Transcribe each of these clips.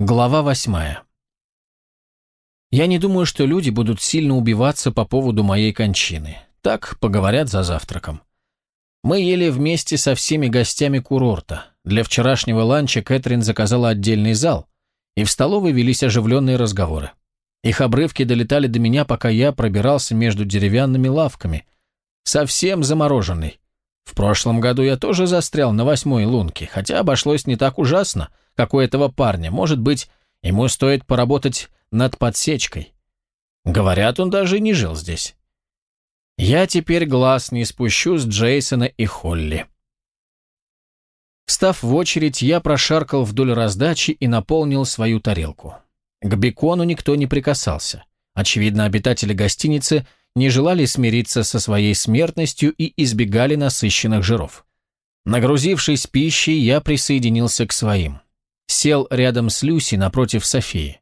Глава восьмая. Я не думаю, что люди будут сильно убиваться по поводу моей кончины. Так поговорят за завтраком. Мы ели вместе со всеми гостями курорта. Для вчерашнего ланча Кэтрин заказала отдельный зал, и в столовой велись оживленные разговоры. Их обрывки долетали до меня, пока я пробирался между деревянными лавками. Совсем замороженный. В прошлом году я тоже застрял на восьмой лунке, хотя обошлось не так ужасно, как у этого парня. Может быть, ему стоит поработать над подсечкой. Говорят, он даже не жил здесь. Я теперь глаз не спущу с Джейсона и Холли. Став в очередь, я прошаркал вдоль раздачи и наполнил свою тарелку. К бекону никто не прикасался. Очевидно, обитатели гостиницы не желали смириться со своей смертностью и избегали насыщенных жиров. Нагрузившись пищей, я присоединился к своим. Сел рядом с Люси напротив Софии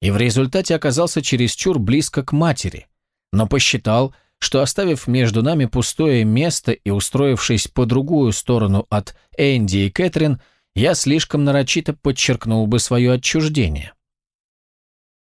и в результате оказался чересчур близко к матери, но посчитал, что оставив между нами пустое место и устроившись по другую сторону от Энди и Кэтрин, я слишком нарочито подчеркнул бы свое отчуждение.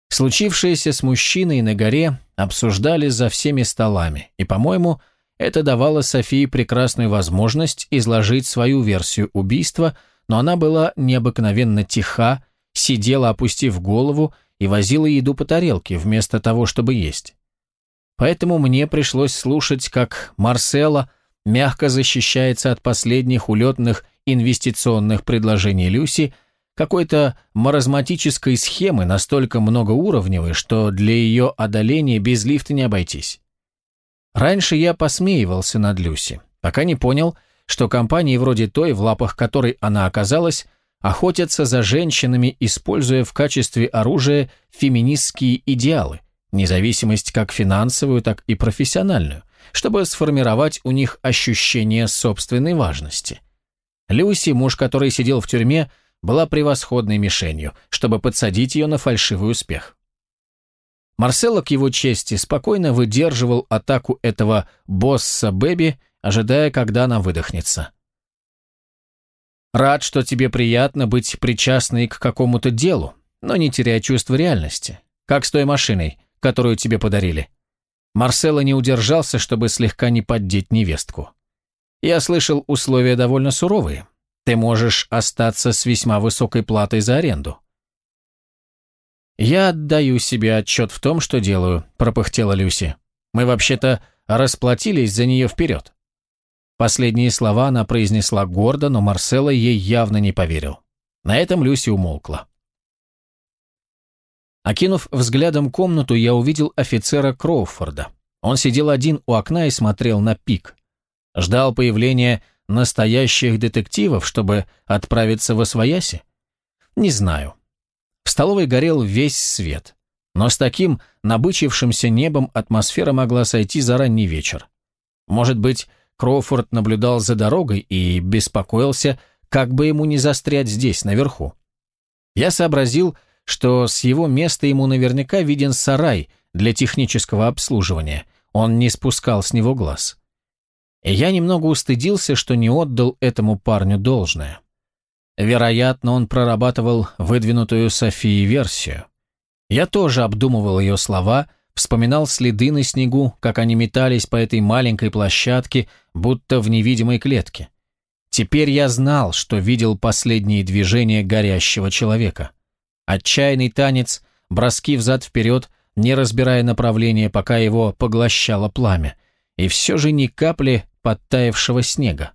Случившееся с мужчиной на горе обсуждали за всеми столами, и, по-моему, это давало Софии прекрасную возможность изложить свою версию убийства, но она была необыкновенно тиха, сидела, опустив голову, и возила еду по тарелке, вместо того, чтобы есть. Поэтому мне пришлось слушать, как Марсела мягко защищается от последних улетных инвестиционных предложений Люси, какой-то маразматической схемы настолько многоуровневой, что для ее одоления без лифта не обойтись. Раньше я посмеивался над Люси, пока не понял, что компании вроде той, в лапах которой она оказалась, охотятся за женщинами, используя в качестве оружия феминистские идеалы, независимость как финансовую, так и профессиональную, чтобы сформировать у них ощущение собственной важности. Люси, муж который сидел в тюрьме, была превосходной мишенью, чтобы подсадить ее на фальшивый успех. Марсело, к его чести, спокойно выдерживал атаку этого босса Бэби, ожидая, когда она выдохнется. Рад, что тебе приятно быть причастной к какому-то делу, но не теряя чувства реальности. Как с той машиной, которую тебе подарили. Марсело не удержался, чтобы слегка не поддеть невестку. Я слышал, условия довольно суровые. Ты можешь остаться с весьма высокой платой за аренду. «Я отдаю себе отчет в том, что делаю», – пропыхтела Люси. «Мы вообще-то расплатились за нее вперед». Последние слова она произнесла гордо, но Марсело ей явно не поверил. На этом Люси умолкла. Окинув взглядом комнату, я увидел офицера Кроуфорда. Он сидел один у окна и смотрел на пик. Ждал появления настоящих детективов, чтобы отправиться в Освояси? Не знаю. В столовой горел весь свет. Но с таким набычившимся небом атмосфера могла сойти за ранний вечер. Может быть, Кроуфорд наблюдал за дорогой и беспокоился, как бы ему не застрять здесь, наверху. Я сообразил, что с его места ему наверняка виден сарай для технического обслуживания. Он не спускал с него глаз. И я немного устыдился, что не отдал этому парню должное. Вероятно, он прорабатывал выдвинутую Софией версию. Я тоже обдумывал ее слова, вспоминал следы на снегу, как они метались по этой маленькой площадке, будто в невидимой клетке. Теперь я знал, что видел последние движения горящего человека. Отчаянный танец, броски взад-вперед, не разбирая направления, пока его поглощало пламя, и все же ни капли подтаявшего снега.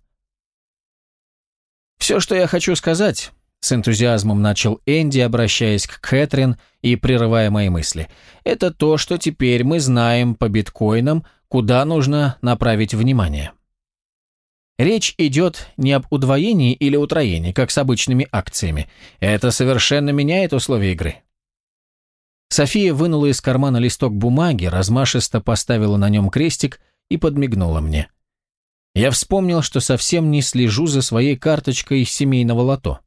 Все, что я хочу сказать, с энтузиазмом начал Энди, обращаясь к Кэтрин и прерывая мои мысли. Это то, что теперь мы знаем по биткоинам, куда нужно направить внимание. Речь идет не об удвоении или утроении, как с обычными акциями. Это совершенно меняет условия игры. София вынула из кармана листок бумаги, размашисто поставила на нем крестик и подмигнула мне. Я вспомнил, что совсем не слежу за своей карточкой семейного лото.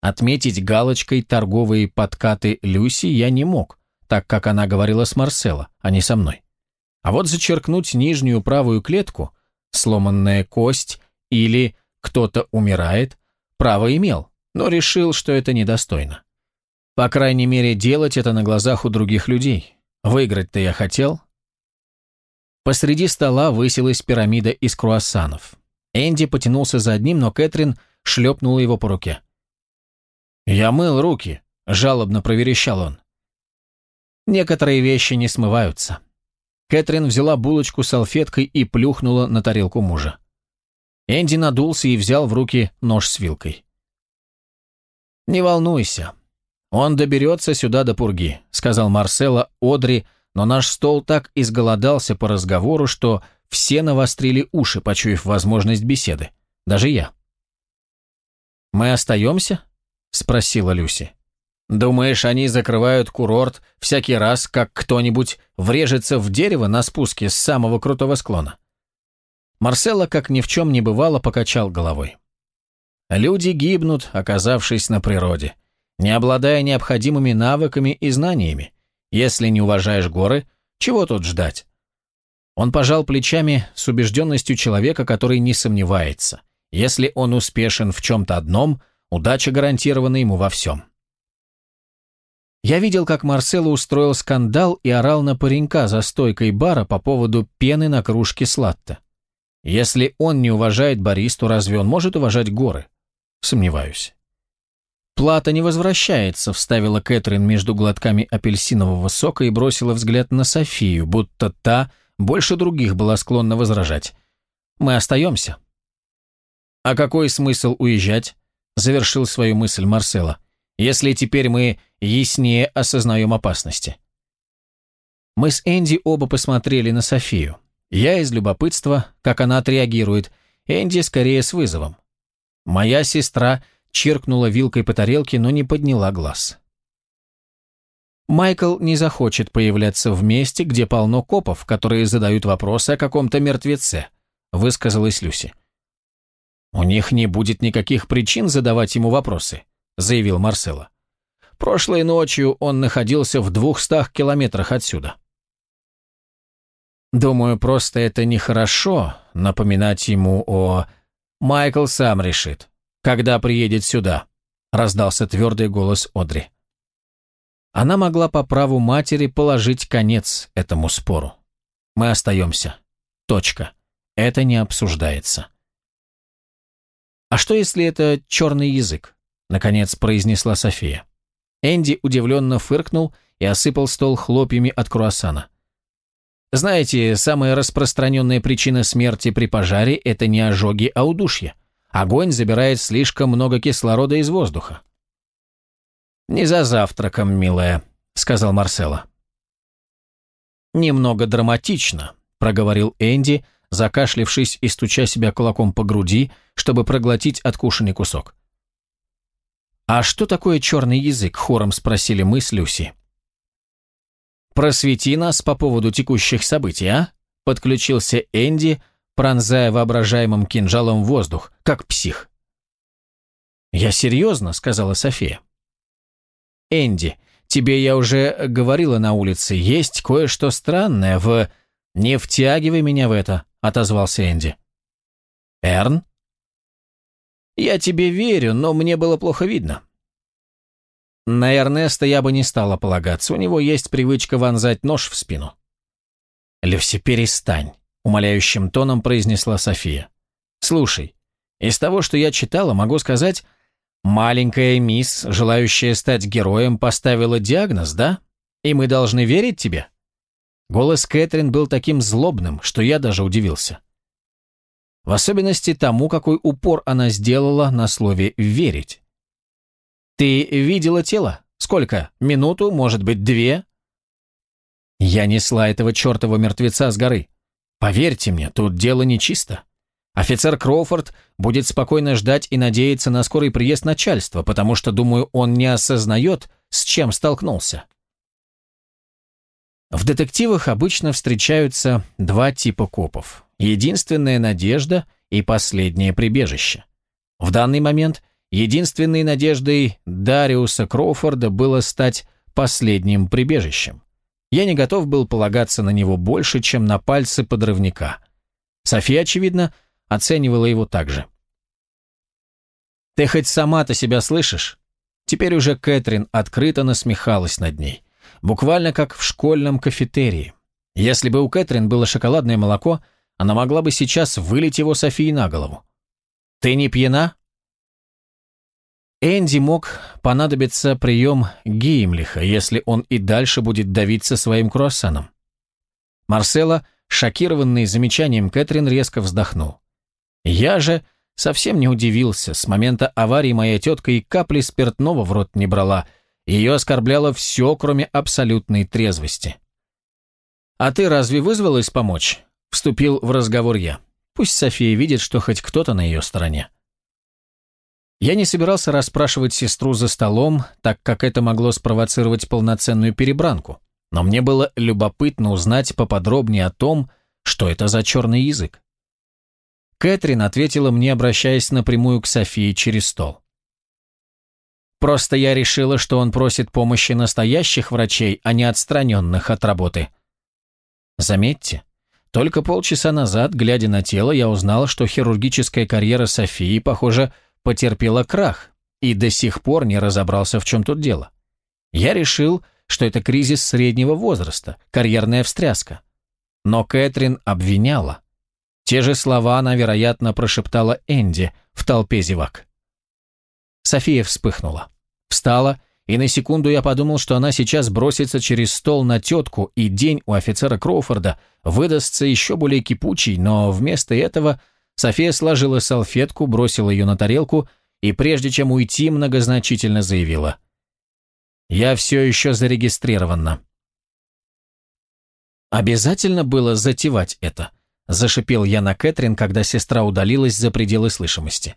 Отметить галочкой торговые подкаты Люси я не мог, так как она говорила с Марсело, а не со мной. А вот зачеркнуть нижнюю правую клетку, сломанная кость или кто-то умирает, право имел, но решил, что это недостойно. По крайней мере, делать это на глазах у других людей. Выиграть-то я хотел. Посреди стола высилась пирамида из круассанов. Энди потянулся за одним, но Кэтрин шлепнула его по руке. «Я мыл руки», — жалобно проверещал он. Некоторые вещи не смываются. Кэтрин взяла булочку салфеткой и плюхнула на тарелку мужа. Энди надулся и взял в руки нож с вилкой. «Не волнуйся. Он доберется сюда до пурги», — сказал Марсело Одри, но наш стол так изголодался по разговору, что все навострили уши, почуяв возможность беседы. Даже я. «Мы остаемся?» — спросила Люси. «Думаешь, они закрывают курорт всякий раз, как кто-нибудь врежется в дерево на спуске с самого крутого склона?» Марсело, как ни в чем не бывало, покачал головой. «Люди гибнут, оказавшись на природе, не обладая необходимыми навыками и знаниями. Если не уважаешь горы, чего тут ждать?» Он пожал плечами с убежденностью человека, который не сомневается. Если он успешен в чем-то одном, удача гарантирована ему во всем. Я видел, как Марсело устроил скандал и орал на паренька за стойкой бара по поводу пены на кружке сладта. Если он не уважает баристу, разве он может уважать горы? Сомневаюсь. «Плата не возвращается», — вставила Кэтрин между глотками апельсинового сока и бросила взгляд на Софию, будто та больше других была склонна возражать. «Мы остаемся». «А какой смысл уезжать?» — завершил свою мысль Марсела. «Если теперь мы яснее осознаем опасности». Мы с Энди оба посмотрели на Софию. Я из любопытства, как она отреагирует, Энди скорее с вызовом. Моя сестра чиркнула вилкой по тарелке, но не подняла глаз. Майкл не захочет появляться в месте, где полно копов, которые задают вопросы о каком-то мертвеце, высказалась Люси. У них не будет никаких причин задавать ему вопросы, заявил Марсело. Прошлой ночью он находился в двухстах километрах отсюда. Думаю, просто это нехорошо напоминать ему о... Майкл сам решит, когда приедет сюда, раздался твердый голос Одри. Она могла по праву матери положить конец этому спору. Мы остаемся. Точка. Это не обсуждается. «А что, если это черный язык?» — наконец произнесла София. Энди удивленно фыркнул и осыпал стол хлопьями от круассана. Знаете, самая распространенная причина смерти при пожаре – это не ожоги, а удушье. Огонь забирает слишком много кислорода из воздуха. «Не за завтраком, милая», — сказал Марсело. «Немного драматично», — проговорил Энди, закашлившись и стуча себя кулаком по груди, чтобы проглотить откушенный кусок. «А что такое черный язык?» — хором спросили мы с Люси. «Просвети нас по поводу текущих событий, а?» — подключился Энди, пронзая воображаемым кинжалом воздух, как псих. «Я серьезно», — сказала София. Энди, тебе я уже говорила на улице, есть кое-что странное в... Не втягивай меня в это, отозвался Энди. Эрн? Я тебе верю, но мне было плохо видно. На Эрнеста я бы не стала полагаться, у него есть привычка вонзать нож в спину. «Люси, перестань», — умоляющим тоном произнесла София. «Слушай, из того, что я читала, могу сказать, Маленькая мисс, желающая стать героем, поставила диагноз, да? И мы должны верить тебе?» Голос Кэтрин был таким злобным, что я даже удивился. В особенности тому, какой упор она сделала на слове «верить». «Ты видела тело? Сколько? Минуту, может быть, две?» Я несла этого чертова мертвеца с горы. Поверьте мне, тут дело нечисто. Офицер Кроуфорд будет спокойно ждать и надеяться на скорый приезд начальства, потому что, думаю, он не осознает, с чем столкнулся. В детективах обычно встречаются два типа копов. Единственная надежда и последнее прибежище. В данный момент единственной надеждой Дариуса Кроуфорда было стать последним прибежищем. Я не готов был полагаться на него больше, чем на пальцы подрывника. София, очевидно, оценивала его так же. «Ты хоть сама-то себя слышишь? Теперь уже Кэтрин открыто насмехалась над ней. Буквально как в школьном кафетерии. Если бы у Кэтрин было шоколадное молоко, она могла бы сейчас вылить его Софии на голову. «Ты не пьяна?» Энди мог понадобиться прием Геймлиха, если он и дальше будет давиться своим круассаном. Марсела, шокированный замечанием Кэтрин, резко вздохнул. Я же совсем не удивился. С момента аварии моя тетка и капли спиртного в рот не брала. Ее оскорбляло все, кроме абсолютной трезвости. «А ты разве вызвалась помочь?» Вступил в разговор я. Пусть София видит, что хоть кто-то на ее стороне. Я не собирался расспрашивать сестру за столом, так как это могло спровоцировать полноценную перебранку, но мне было любопытно узнать поподробнее о том, что это за черный язык. Кэтрин ответила мне, обращаясь напрямую к Софии через стол. «Просто я решила, что он просит помощи настоящих врачей, а не отстраненных от работы». Заметьте, только полчаса назад, глядя на тело, я узнал, что хирургическая карьера Софии, похоже, потерпела крах и до сих пор не разобрался, в чем тут дело. Я решил, что это кризис среднего возраста, карьерная встряска. Но Кэтрин обвиняла. Те же слова она, вероятно, прошептала Энди в толпе зевак. София вспыхнула. Встала, и на секунду я подумал, что она сейчас бросится через стол на тетку, и день у офицера Кроуфорда выдастся еще более кипучий, но вместо этого София сложила салфетку, бросила ее на тарелку и, прежде чем уйти, многозначительно заявила. «Я все еще зарегистрирована». «Обязательно было затевать это», – зашипел я на Кэтрин, когда сестра удалилась за пределы слышимости.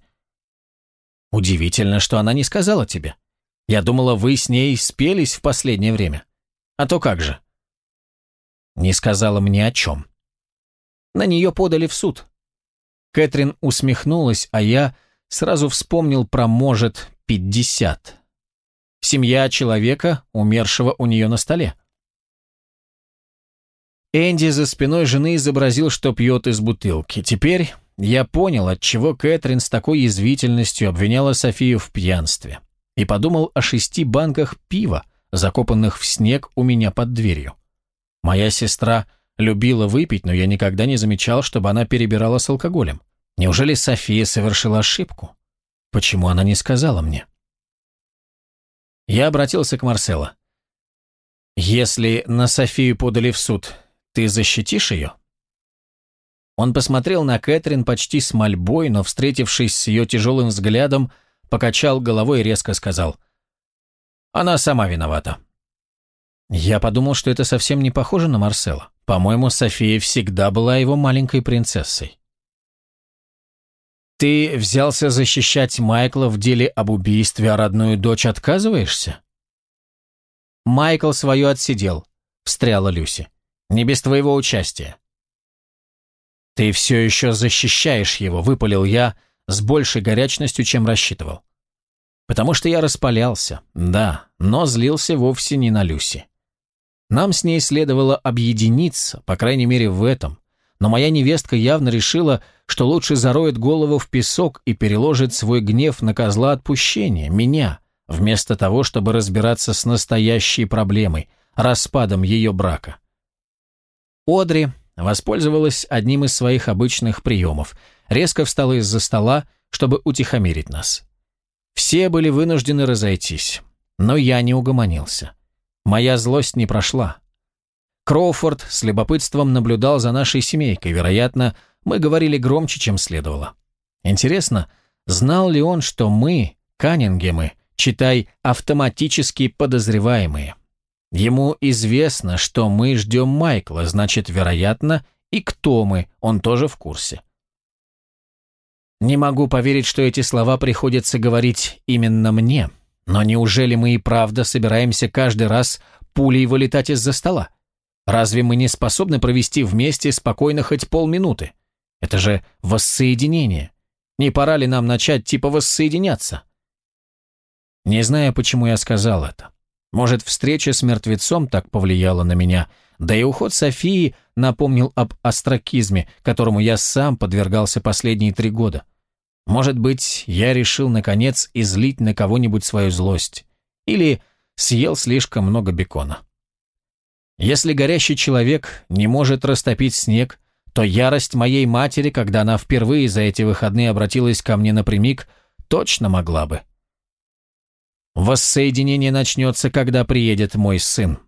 «Удивительно, что она не сказала тебе. Я думала, вы с ней спелись в последнее время. А то как же?» Не сказала мне о чем. На нее подали в суд. Кэтрин усмехнулась, а я сразу вспомнил про, может, пятьдесят. Семья человека, умершего у нее на столе. Энди за спиной жены изобразил, что пьет из бутылки. Теперь я понял, отчего Кэтрин с такой язвительностью обвиняла Софию в пьянстве. И подумал о шести банках пива, закопанных в снег у меня под дверью. Моя сестра Любила выпить, но я никогда не замечал, чтобы она перебирала с алкоголем. Неужели София совершила ошибку? Почему она не сказала мне? Я обратился к Марсело. «Если на Софию подали в суд, ты защитишь ее?» Он посмотрел на Кэтрин почти с мольбой, но, встретившись с ее тяжелым взглядом, покачал головой и резко сказал. «Она сама виновата». Я подумал, что это совсем не похоже на Марсела. По-моему, София всегда была его маленькой принцессой. «Ты взялся защищать Майкла в деле об убийстве, а родную дочь отказываешься?» «Майкл свое отсидел», — встряла Люси. «Не без твоего участия». «Ты все еще защищаешь его», — выпалил я с большей горячностью, чем рассчитывал. Потому что я распалялся, да, но злился вовсе не на Люси. Нам с ней следовало объединиться, по крайней мере в этом, но моя невестка явно решила, что лучше зароет голову в песок и переложит свой гнев на козла отпущения, меня, вместо того, чтобы разбираться с настоящей проблемой, распадом ее брака. Одри воспользовалась одним из своих обычных приемов, резко встала из-за стола, чтобы утихомирить нас. Все были вынуждены разойтись, но я не угомонился. Моя злость не прошла. Кроуфорд с любопытством наблюдал за нашей семейкой. Вероятно, мы говорили громче, чем следовало. Интересно, знал ли он, что мы, Каннингемы, читай, автоматически подозреваемые? Ему известно, что мы ждем Майкла, значит, вероятно, и кто мы, он тоже в курсе. Не могу поверить, что эти слова приходится говорить именно мне. Но неужели мы и правда собираемся каждый раз пулей вылетать из-за стола? Разве мы не способны провести вместе спокойно хоть полминуты? Это же воссоединение. Не пора ли нам начать типа воссоединяться? Не знаю, почему я сказал это. Может, встреча с мертвецом так повлияла на меня, да и уход Софии напомнил об астракизме, которому я сам подвергался последние три года. Может быть, я решил, наконец, излить на кого-нибудь свою злость. Или съел слишком много бекона. Если горящий человек не может растопить снег, то ярость моей матери, когда она впервые за эти выходные обратилась ко мне напрямик, точно могла бы. Воссоединение начнется, когда приедет мой сын.